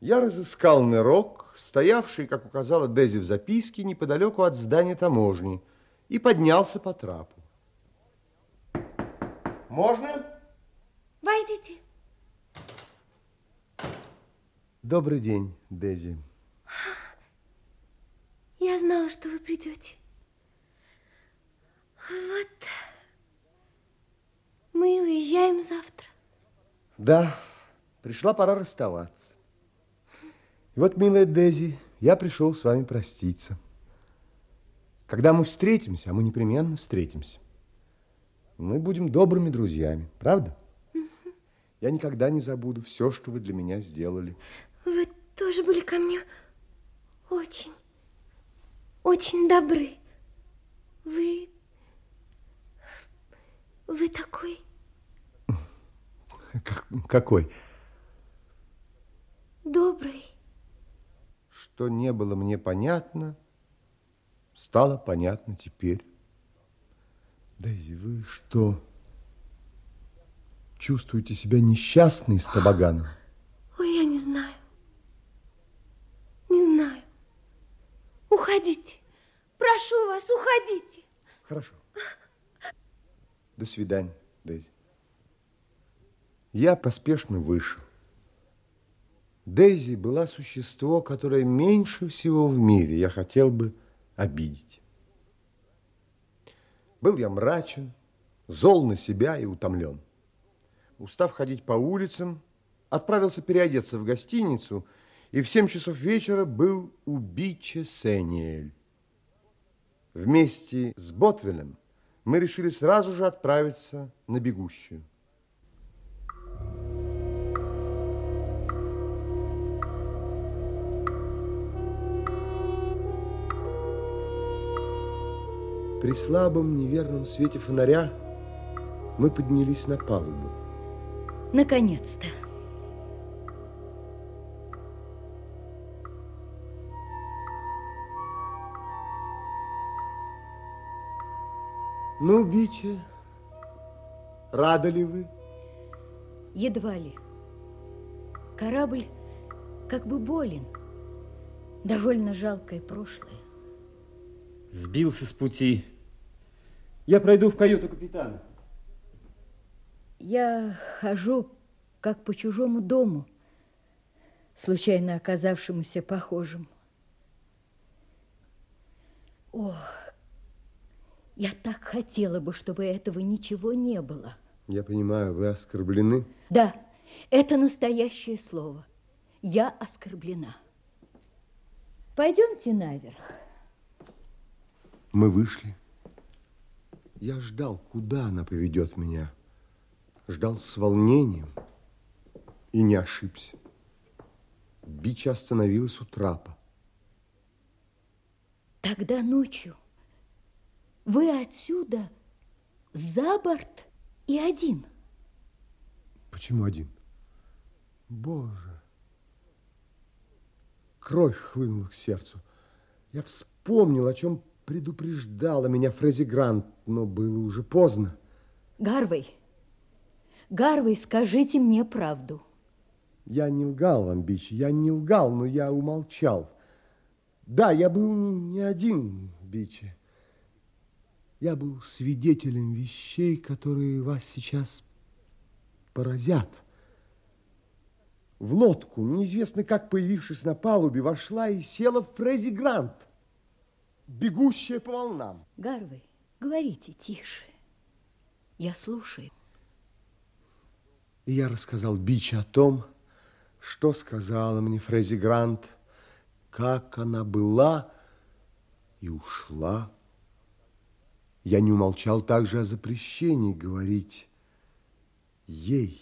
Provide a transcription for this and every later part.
Я разыскал нырок, стоявший, как указала Дези в записке, неподалеку от здания таможни, и поднялся по трапу. Можно? Войдите. Добрый день, Дези. Я знала, что вы придете. Вот мы уезжаем завтра. Да, пришла пора расставаться. И вот, милая Дези, я пришел с вами проститься. Когда мы встретимся, а мы непременно встретимся, мы будем добрыми друзьями, правда? Я никогда не забуду все, что вы для меня сделали. Вы тоже были ко мне очень, очень добры. Вы... Вы такой... Как, какой? Добрый. Что не было мне понятно, стало понятно теперь. Дейзи, вы что, чувствуете себя несчастной с Табаганом? Ой, я не знаю. Не знаю. Уходите. Прошу вас, уходите. Хорошо. До свидания, Дейзи. Я поспешно вышел. Дейзи была существо, которое меньше всего в мире я хотел бы обидеть. Был я мрачен, зол на себя и утомлен. Устав ходить по улицам, отправился переодеться в гостиницу и в семь часов вечера был у Бича Сениэль. Вместе с Ботвелем мы решили сразу же отправиться на бегущую. При слабом неверном свете фонаря мы поднялись на палубу. Наконец-то. Ну, Бича, рады ли вы? Едва ли. Корабль как бы болен. Довольно жалкое прошлое. Сбился с пути. Я пройду в каюту капитана. Я хожу как по чужому дому, случайно оказавшемуся похожим. Ох, я так хотела бы, чтобы этого ничего не было. Я понимаю, вы оскорблены. Да, это настоящее слово. Я оскорблена. Пойдемте наверх. Мы вышли. Я ждал, куда она поведет меня. Ждал с волнением и не ошибся. Бича остановилась у трапа. Тогда ночью вы отсюда за борт и один. Почему один? Боже. Кровь хлынула к сердцу. Я вспомнил, о чем предупреждала меня Фрези Грант, но было уже поздно. Гарвей, Гарвей, скажите мне правду. Я не лгал вам, Бич, я не лгал, но я умолчал. Да, я был не, один, Бичи. Я был свидетелем вещей, которые вас сейчас поразят. В лодку, неизвестно как появившись на палубе, вошла и села Фрези Грант, бегущая по волнам. Гарвей, говорите тише. Я слушаю. И я рассказал Бичи о том, что сказала мне Фрези Грант, как она была и ушла. Я не умолчал также о запрещении говорить ей,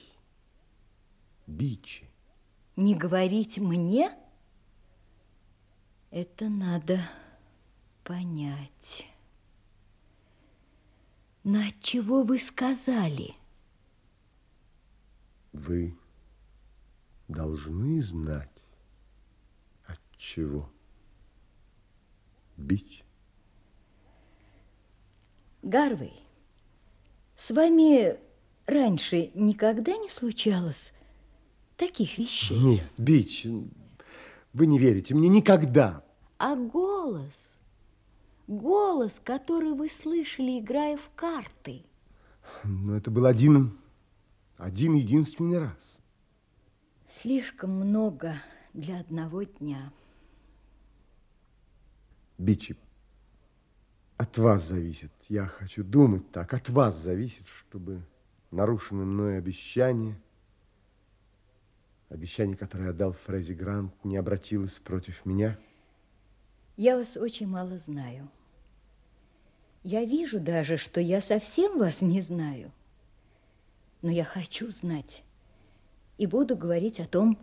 Бичи. Не говорить мне? Это надо понять. Но от чего вы сказали? Вы должны знать, от чего. Бич. Гарвей, с вами раньше никогда не случалось таких вещей? Нет, Бич, Вы не верите мне никогда. А голос, голос, который вы слышали, играя в карты. Но это был один, один единственный раз. Слишком много для одного дня. Бичи, от вас зависит, я хочу думать так, от вас зависит, чтобы нарушенное мной обещание, обещание, которое отдал Фрези Грант, не обратилось против меня. Я вас очень мало знаю. Я вижу даже, что я совсем вас не знаю. Но я хочу знать и буду говорить о том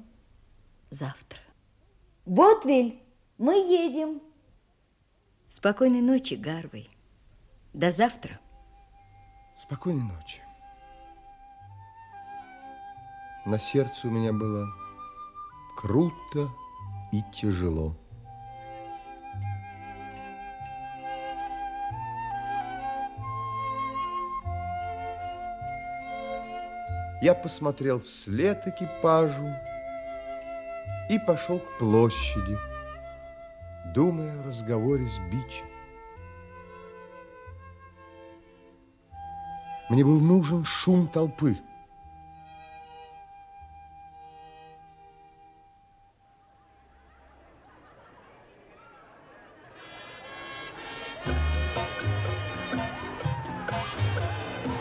завтра. Ботвиль, мы едем. Спокойной ночи, Гарвей. До завтра. Спокойной ночи. На сердце у меня было круто и тяжело. Я посмотрел вслед экипажу и пошел к площади, думая о разговоре с Бичем. Мне был нужен шум толпы.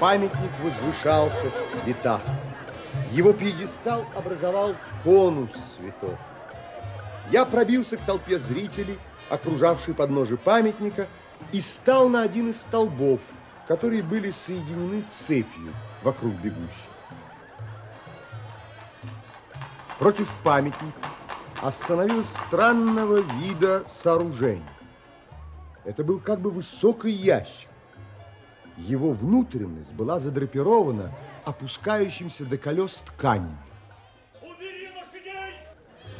Памятник возвышался в цветах. Его пьедестал образовал конус цветов. Я пробился к толпе зрителей, окружавшей подножие памятника, и стал на один из столбов, которые были соединены цепью вокруг бегущих. Против памятника остановилось странного вида сооружение. Это был как бы высокий ящик. Его внутренность была задрапирована опускающимся до колес тканями.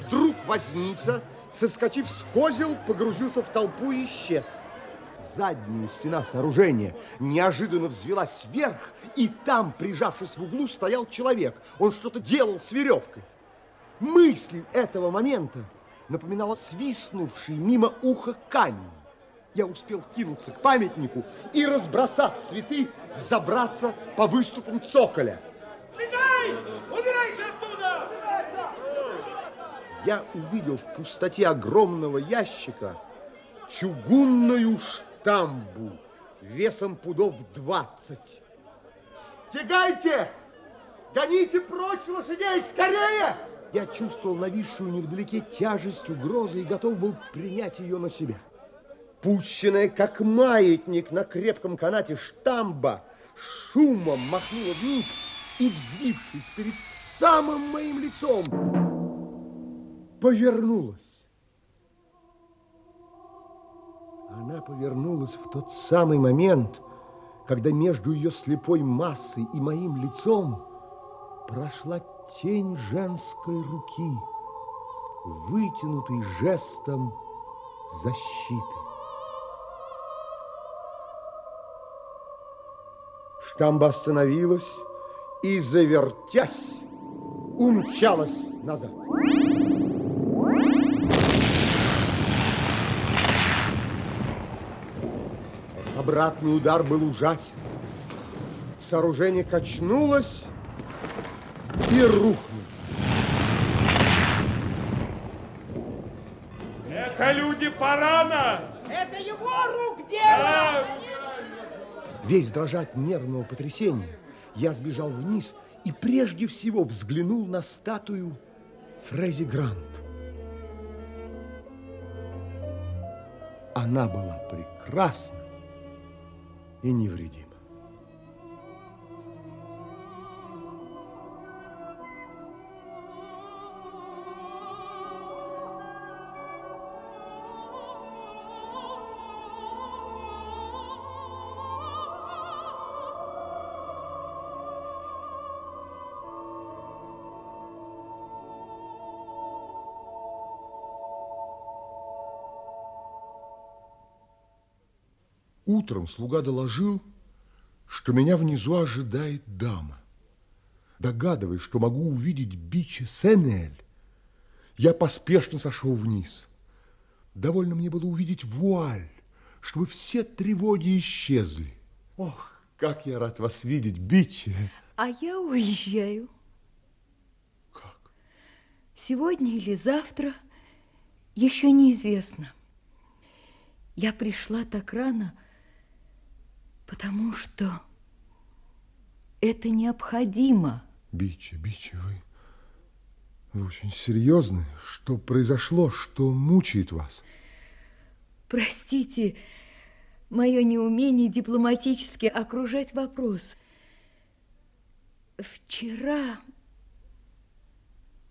Вдруг возница, соскочив с козел, погрузился в толпу и исчез. Задняя стена сооружения неожиданно взвелась вверх, и там, прижавшись в углу, стоял человек. Он что-то делал с веревкой. Мысль этого момента напоминала свистнувший мимо уха камень я успел кинуться к памятнику и, разбросав цветы, забраться по выступам цоколя. Слезай! Убирайся оттуда! Я увидел в пустоте огромного ящика чугунную штамбу весом пудов двадцать. Стегайте! Гоните прочь лошадей, скорее! Я чувствовал нависшую невдалеке тяжесть угрозы и готов был принять ее на себя пущенная, как маятник на крепком канате штамба, шумом махнула вниз и, взвившись перед самым моим лицом, повернулась. Она повернулась в тот самый момент, когда между ее слепой массой и моим лицом прошла тень женской руки, вытянутой жестом защиты. Штамба остановилась и, завертясь, умчалась назад. Обратный удар был ужасен. Сооружение качнулось и рухнуло. Это люди Парана! Это его рук дело! Да. Весь дрожа от нервного потрясения, я сбежал вниз и прежде всего взглянул на статую Фрези Грант. Она была прекрасна и невредима. Утром слуга доложил, что меня внизу ожидает дама. Догадываясь, что могу увидеть бича Сенель, Я поспешно сошел вниз. Довольно мне было увидеть вуаль, чтобы все тревоги исчезли. Ох, как я рад вас видеть, Бичи. А я уезжаю. Как? Сегодня или завтра, еще неизвестно. Я пришла так рано, потому что это необходимо. Бичи, Бичи, вы, вы очень серьезны. Что произошло, что мучает вас? Простите, мое неумение дипломатически окружать вопрос. Вчера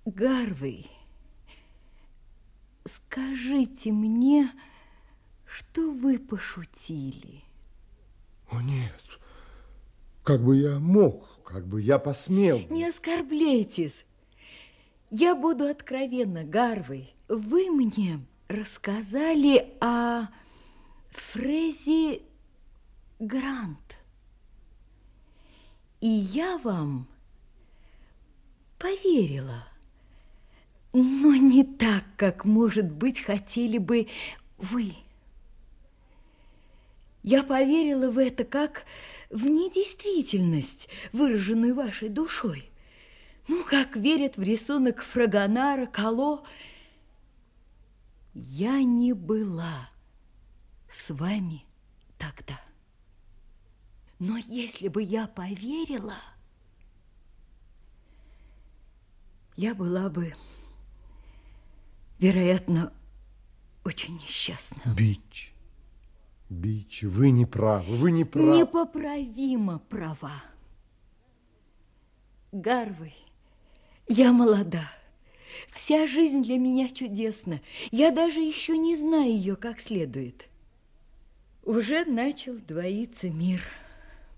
Гарвей, скажите мне, что вы пошутили? О, нет. Как бы я мог, как бы я посмел. Не оскорбляйтесь. Я буду откровенна, Гарвей. Вы мне рассказали о Фрези Грант. И я вам поверила. Но не так, как, может быть, хотели бы вы. Я поверила в это как в недействительность, выраженную вашей душой. Ну, как верят в рисунок Фрагонара, Кало. Я не была с вами тогда. Но если бы я поверила, я была бы, вероятно, очень несчастна. Бич, Бич, вы не правы, вы не правы. Непоправимо права. Гарвей, я молода. Вся жизнь для меня чудесна. Я даже еще не знаю ее как следует. Уже начал двоиться мир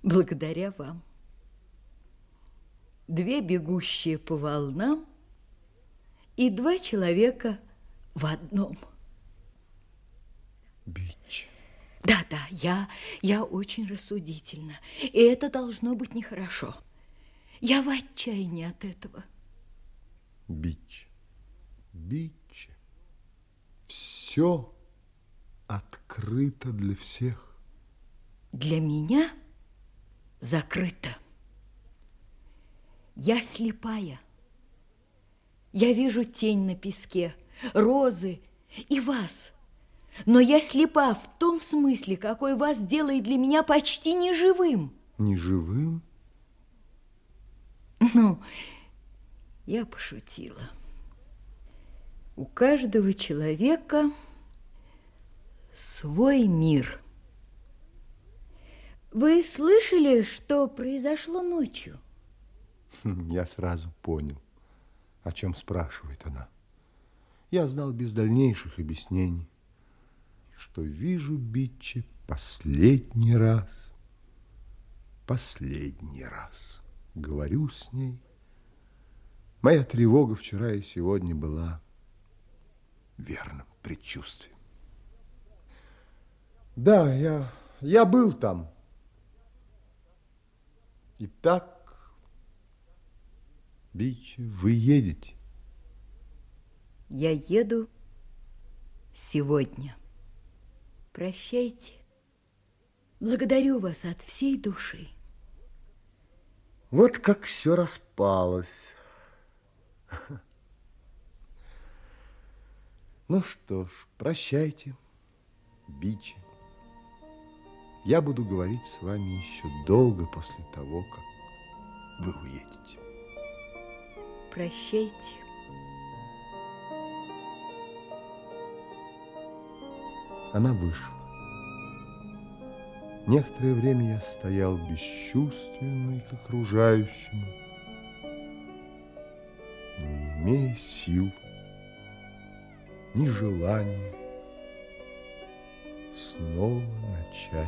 благодаря вам. Две бегущие по волнам и два человека в одном. Бич. Да, да, я, я очень рассудительна, и это должно быть нехорошо. Я в отчаянии от этого. Бич, бич, все открыто для всех. Для меня закрыто. Я слепая. Я вижу тень на песке, розы и вас. Но я слепа в том смысле, какой вас делает для меня почти неживым. Неживым? Ну, я пошутила. У каждого человека свой мир. Вы слышали, что произошло ночью? Хм, я сразу понял, о чем спрашивает она. Я знал без дальнейших объяснений, что вижу Бичи последний раз. Последний раз говорю с ней. Моя тревога вчера и сегодня была верным предчувствием. Да, я, я был там. Итак, Бичи, вы едете? Я еду сегодня. Прощайте. Благодарю вас от всей души. Вот как все распалось. Ну что ж, прощайте, Бичи. Я буду говорить с вами еще долго после того, как вы уедете. Прощайте. Она вышла. Некоторое время я стоял бесчувственный к окружающему, не имея сил, ни желания снова начать